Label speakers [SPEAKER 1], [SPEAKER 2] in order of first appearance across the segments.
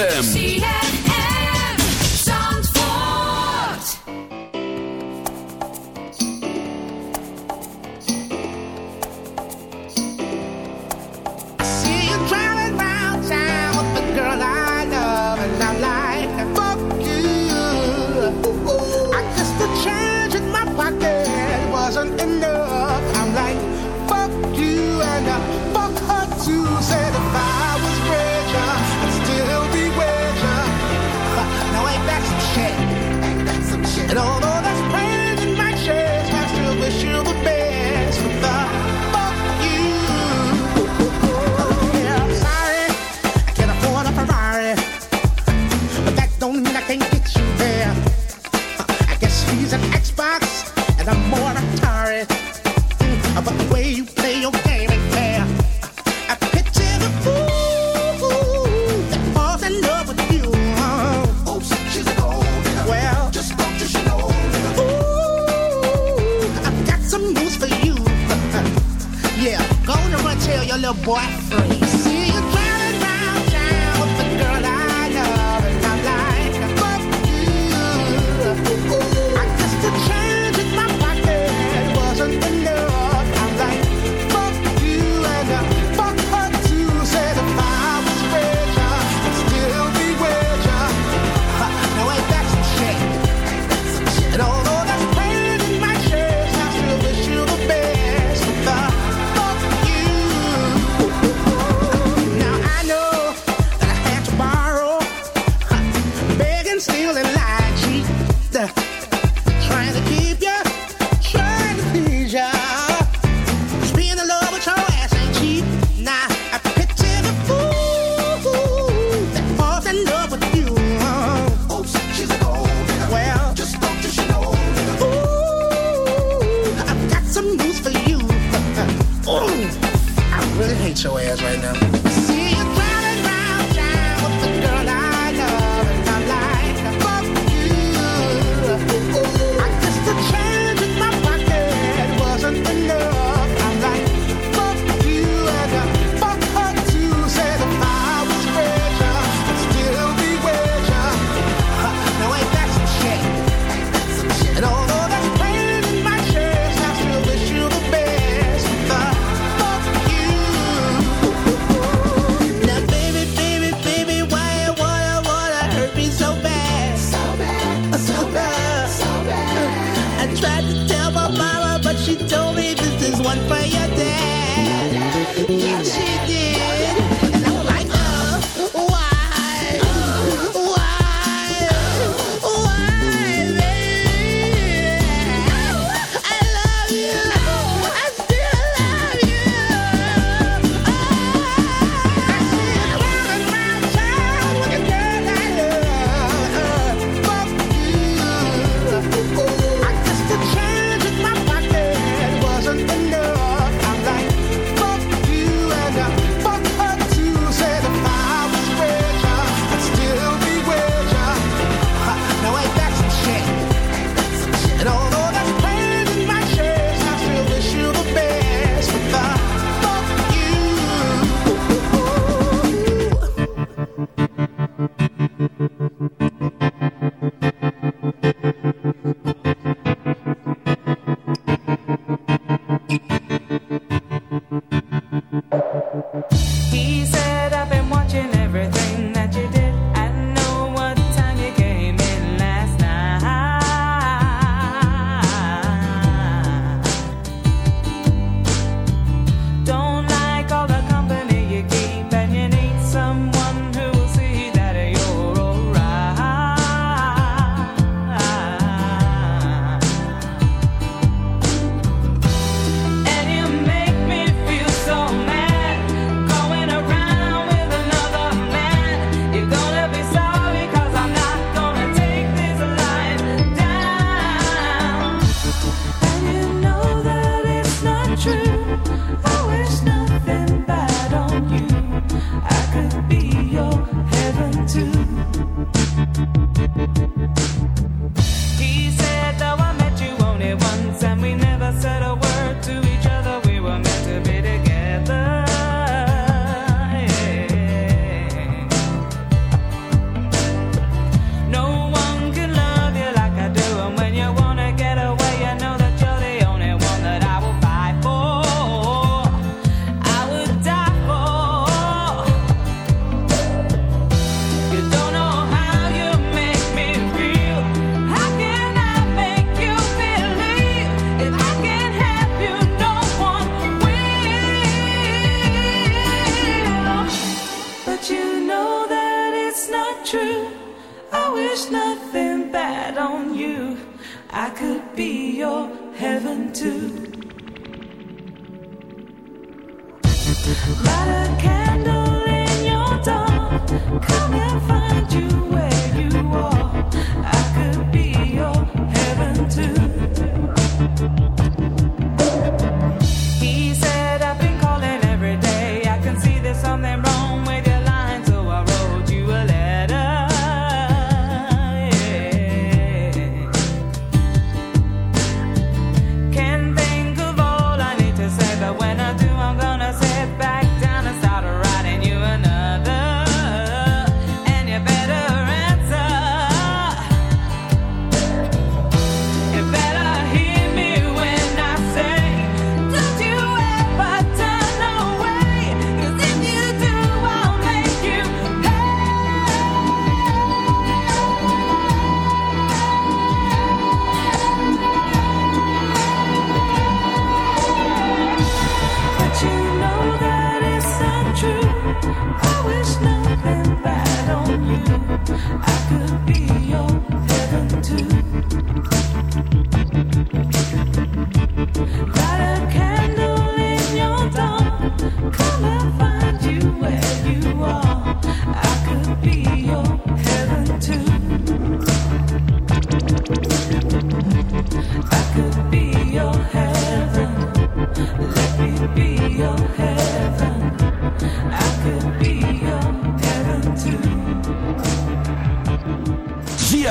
[SPEAKER 1] ZFM.
[SPEAKER 2] He's an Xbox and I'm more Atari. Think about the way you play your game and care. I picture the fool that falls in love with you. Oh, she's a gold digger. Well, just don't you should know. Ooh, I've got some news for you. yeah, go on and tell your little boy.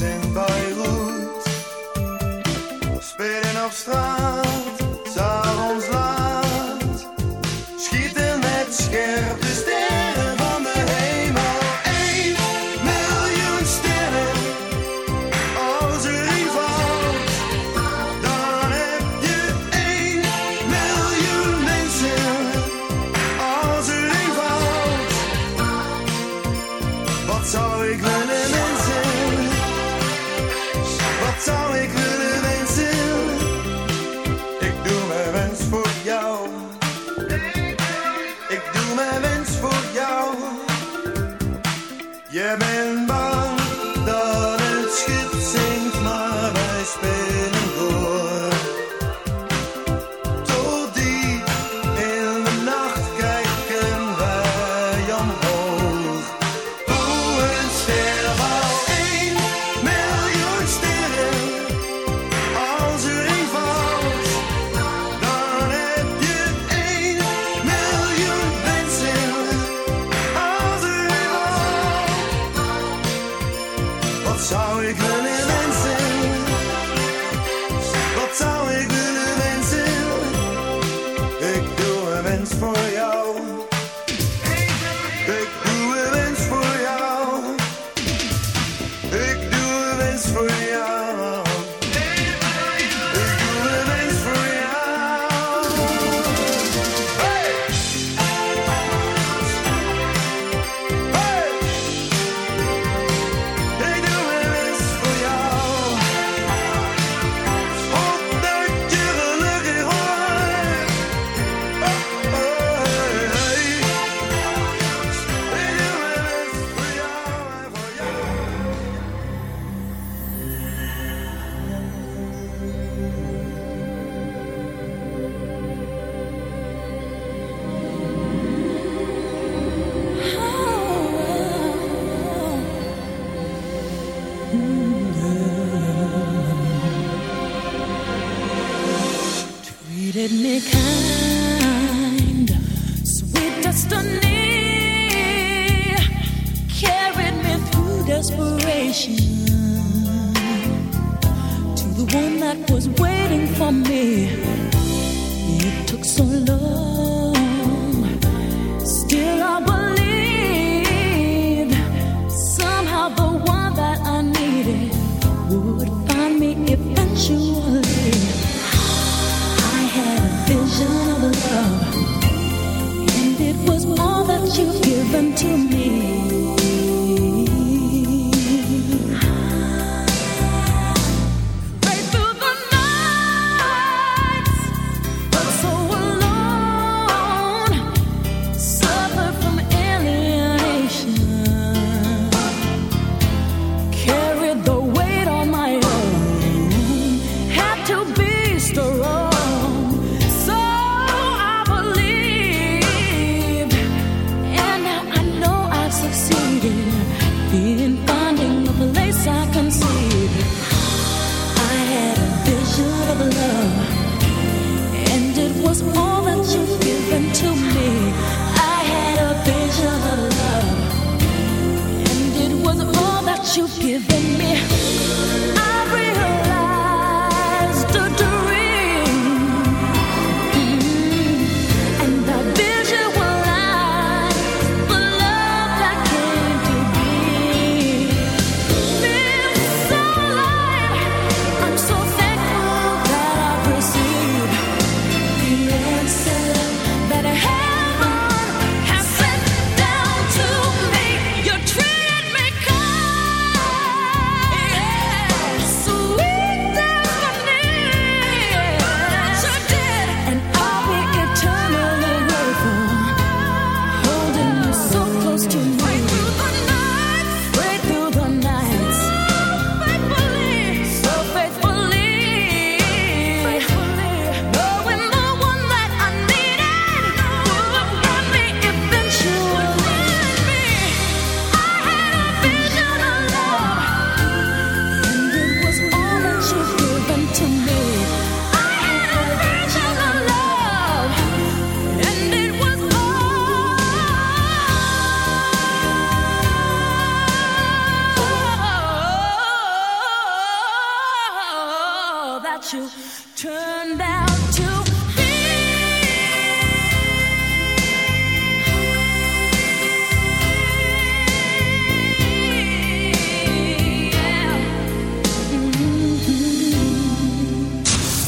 [SPEAKER 3] in Beirut, spelen op straat.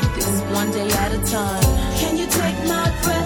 [SPEAKER 4] Take this one day at a time.
[SPEAKER 1] Can you take my breath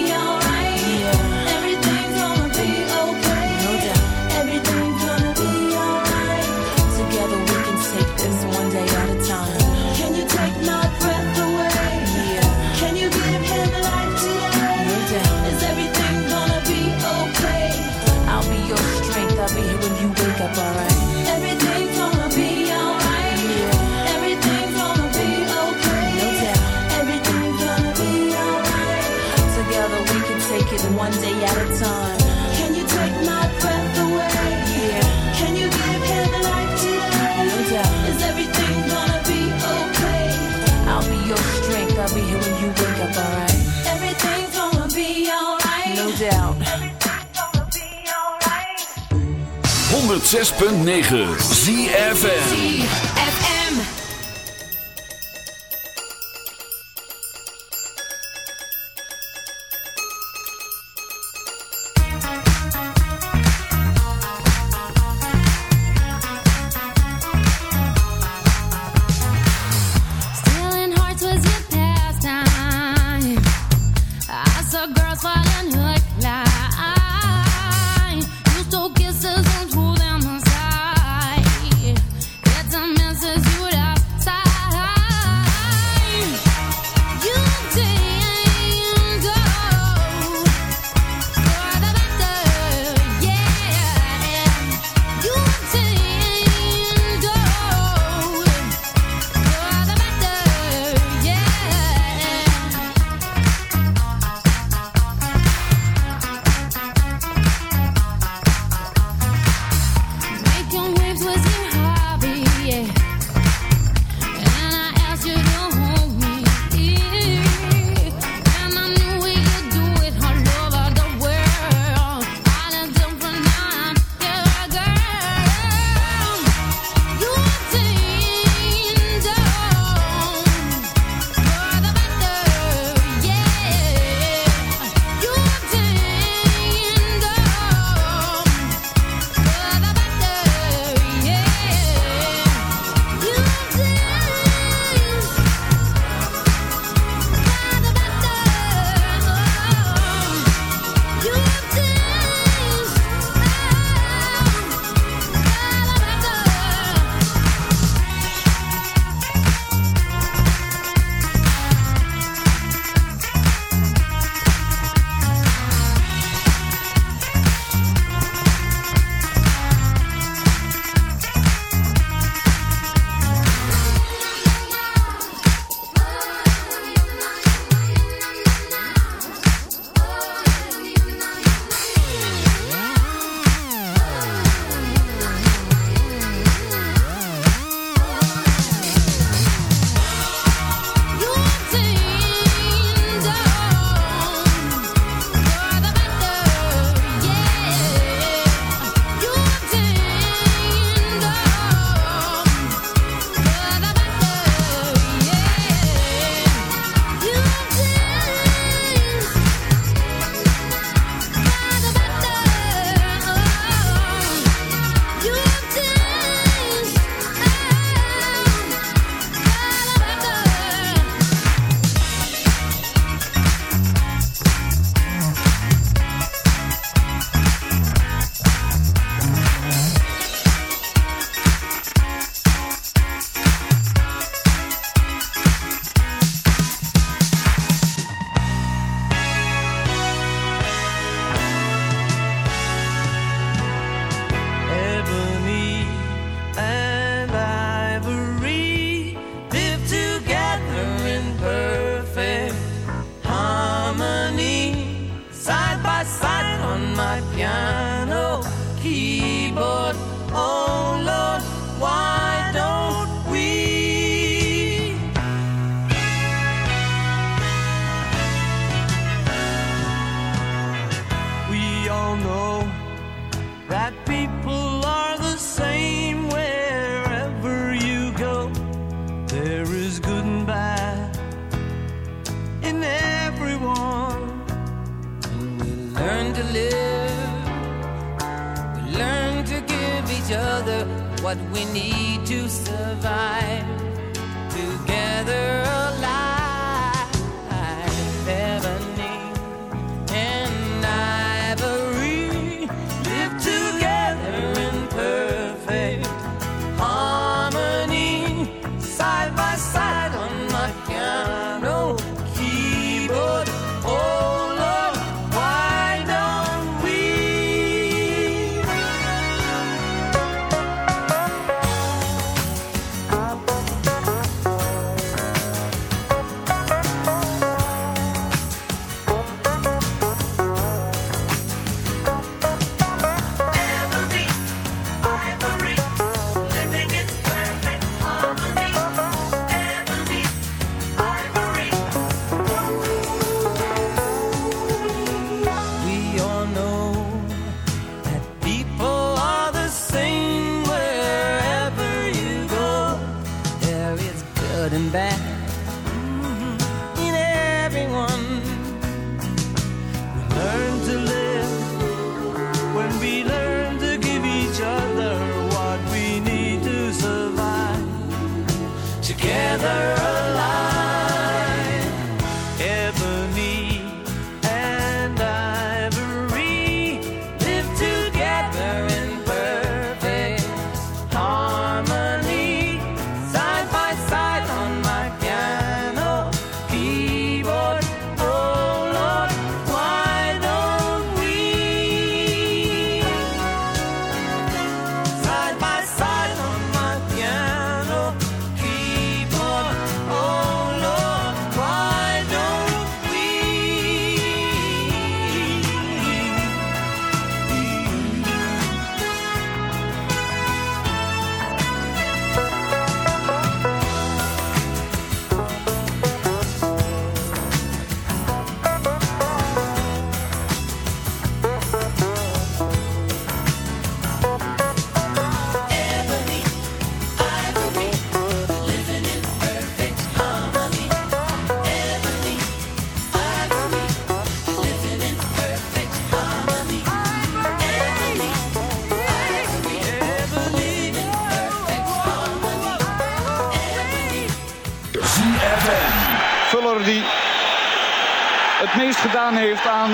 [SPEAKER 5] 106.9 ZFM.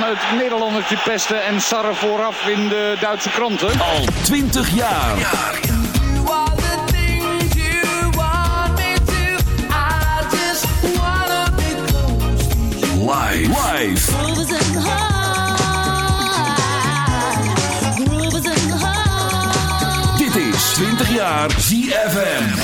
[SPEAKER 6] het Nederlandertje pesten en sarren vooraf in de Duitse kranten.
[SPEAKER 3] Al 20 jaar. Dit is 20 jaar ZFM.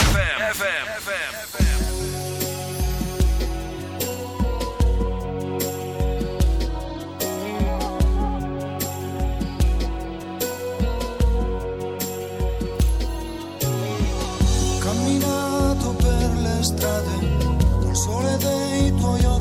[SPEAKER 7] 我有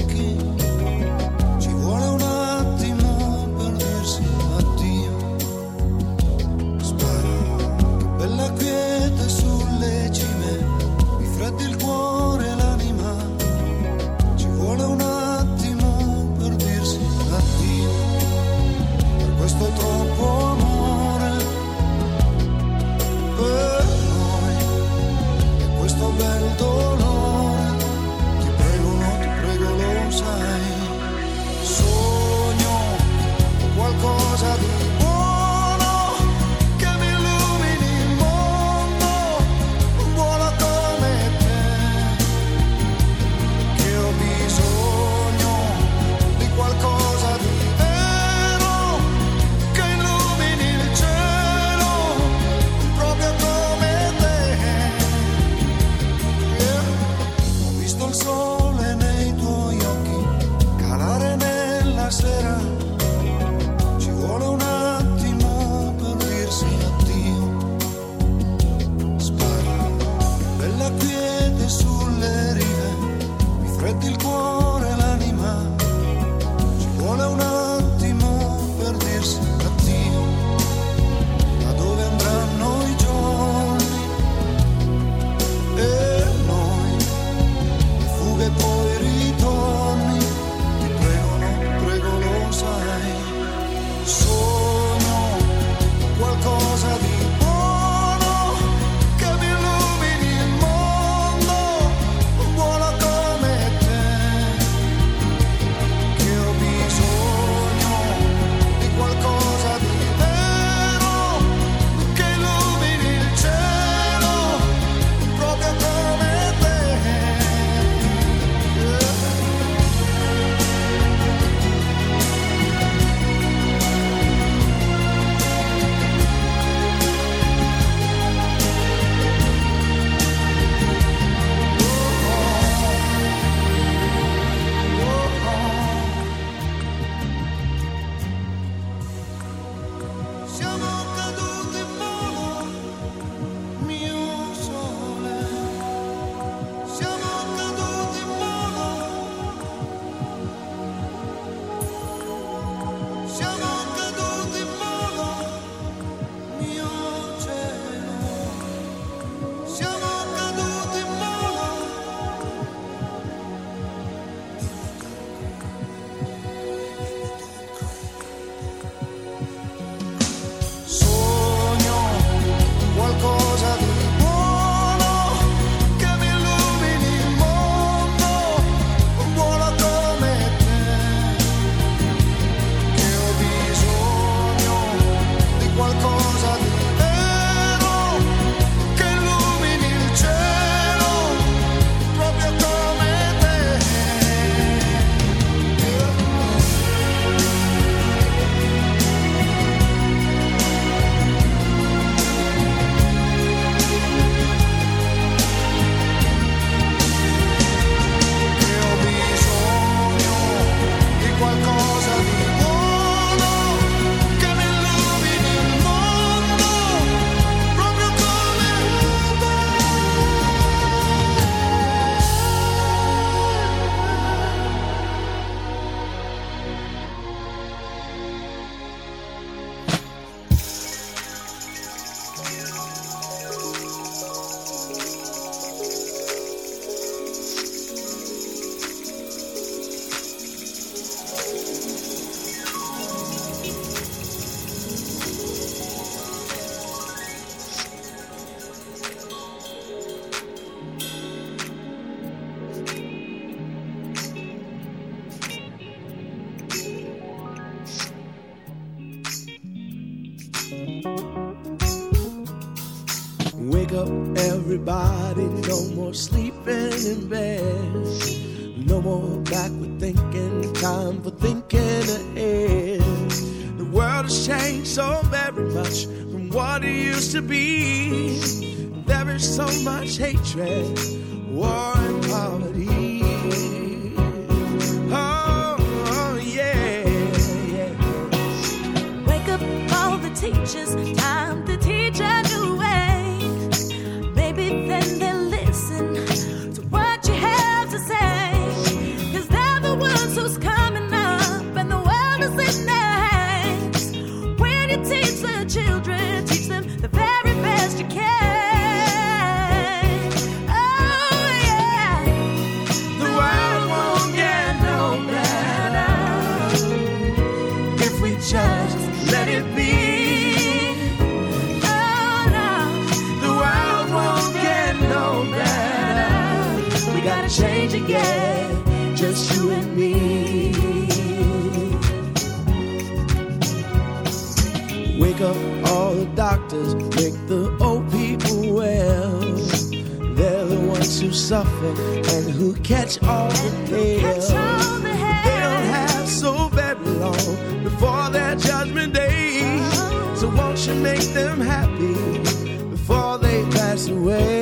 [SPEAKER 7] track. Suffer and who catch all the hail. They don't have so very long before their judgment day. So won't you make them happy before they pass away?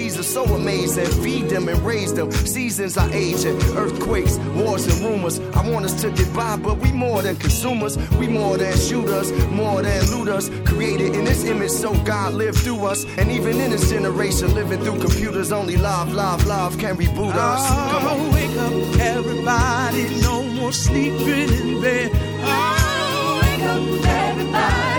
[SPEAKER 8] are so amazing. Feed them and raise them. Seasons are aging. Earthquakes, wars, and rumors. I want us to get by, but we more than consumers. We more than shooters, more than looters. Created in this image, so God lived through us. And even in this generation, living through computers, only love, love, love can reboot us. Come on.
[SPEAKER 7] Oh, wake up, everybody. No more sleeping in bed. Oh, wake up, everybody.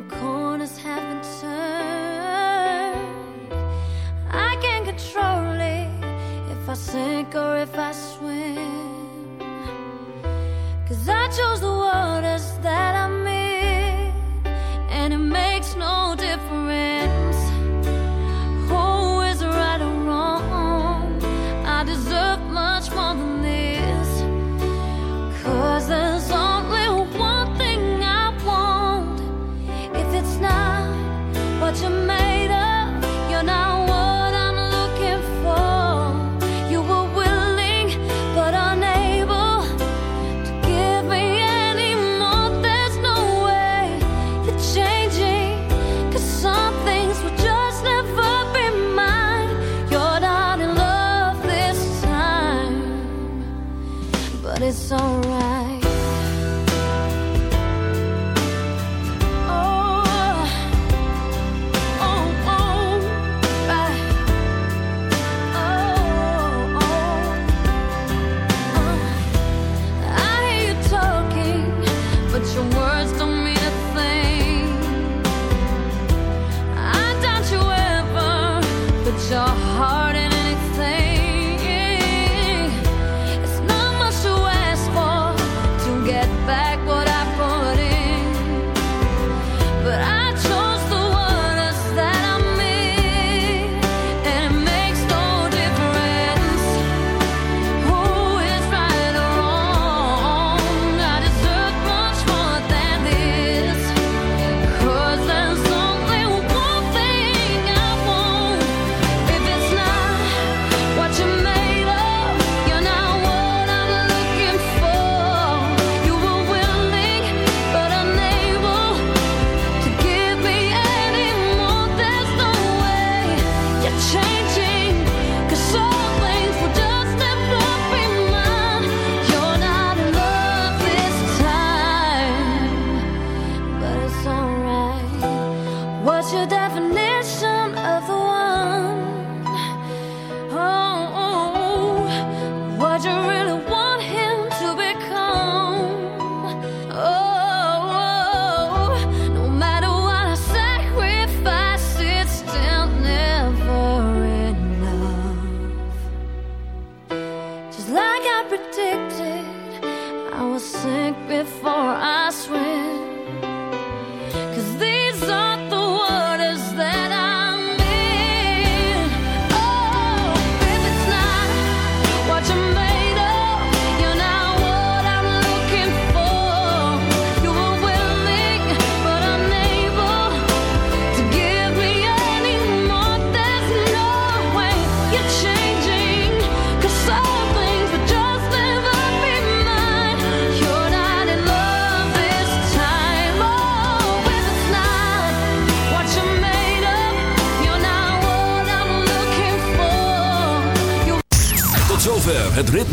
[SPEAKER 1] gonna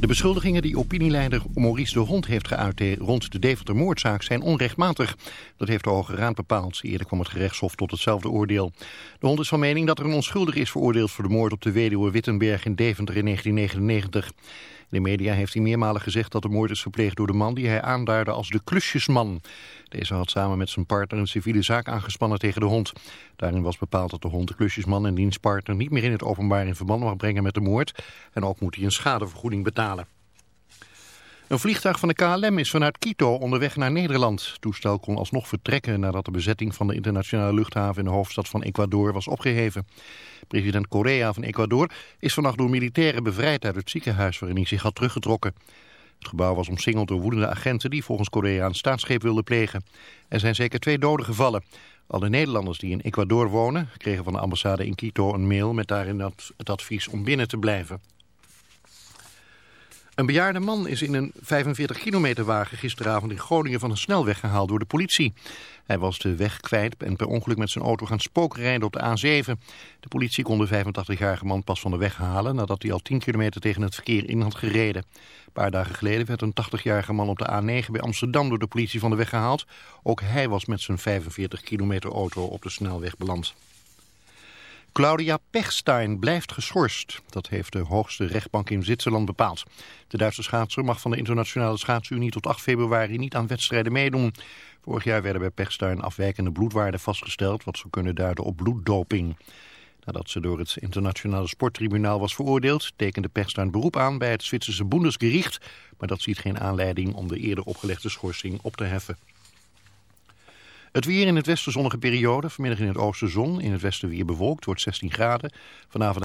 [SPEAKER 9] De beschuldigingen die opinieleider Maurice de Hond heeft geuit rond de Deventer-moordzaak zijn onrechtmatig. Dat heeft de Hoge Raad bepaald. Eerder kwam het gerechtshof tot hetzelfde oordeel. De Hond is van mening dat er een onschuldige is veroordeeld voor de moord op de weduwe Wittenberg in Deventer in 1999. De media heeft hij meermalen gezegd dat de moord is gepleegd door de man die hij aanduidde als de klusjesman. Deze had samen met zijn partner een civiele zaak aangespannen tegen de hond. Daarin was bepaald dat de hond de klusjesman en diens partner niet meer in het openbaar in verband mag brengen met de moord. En ook moet hij een schadevergoeding betalen. Een vliegtuig van de KLM is vanuit Quito onderweg naar Nederland. Het toestel kon alsnog vertrekken nadat de bezetting van de internationale luchthaven in de hoofdstad van Ecuador was opgeheven. President Correa van Ecuador is vannacht door militairen bevrijd uit het ziekenhuis waarin hij zich had teruggetrokken. Het gebouw was omsingeld door woedende agenten die volgens Korea een staatsgreep wilden plegen. Er zijn zeker twee doden gevallen. Alle Nederlanders die in Ecuador wonen kregen van de ambassade in Quito een mail met daarin het advies om binnen te blijven. Een bejaarde man is in een 45 kilometer wagen gisteravond in Groningen van een snelweg gehaald door de politie. Hij was de weg kwijt en per ongeluk met zijn auto gaan spookrijden op de A7. De politie kon de 85-jarige man pas van de weg halen nadat hij al 10 kilometer tegen het verkeer in had gereden. Een paar dagen geleden werd een 80-jarige man op de A9 bij Amsterdam door de politie van de weg gehaald. Ook hij was met zijn 45 kilometer auto op de snelweg beland. Claudia Pechstein blijft geschorst. Dat heeft de hoogste rechtbank in Zwitserland bepaald. De Duitse schaatser mag van de internationale schaatsunie tot 8 februari niet aan wedstrijden meedoen. Vorig jaar werden bij Pechstein afwijkende bloedwaarden vastgesteld... wat zou kunnen duiden op bloeddoping. Nadat ze door het internationale sporttribunaal was veroordeeld... tekende Pechstein beroep aan bij het Zwitserse Bundesgericht... maar dat ziet geen aanleiding om de eerder opgelegde schorsing op te heffen. Het weer in het westen zonnige periode. Vanmiddag in het oosten zon. In het westen weer bewolkt. Wordt 16 graden. Vanavond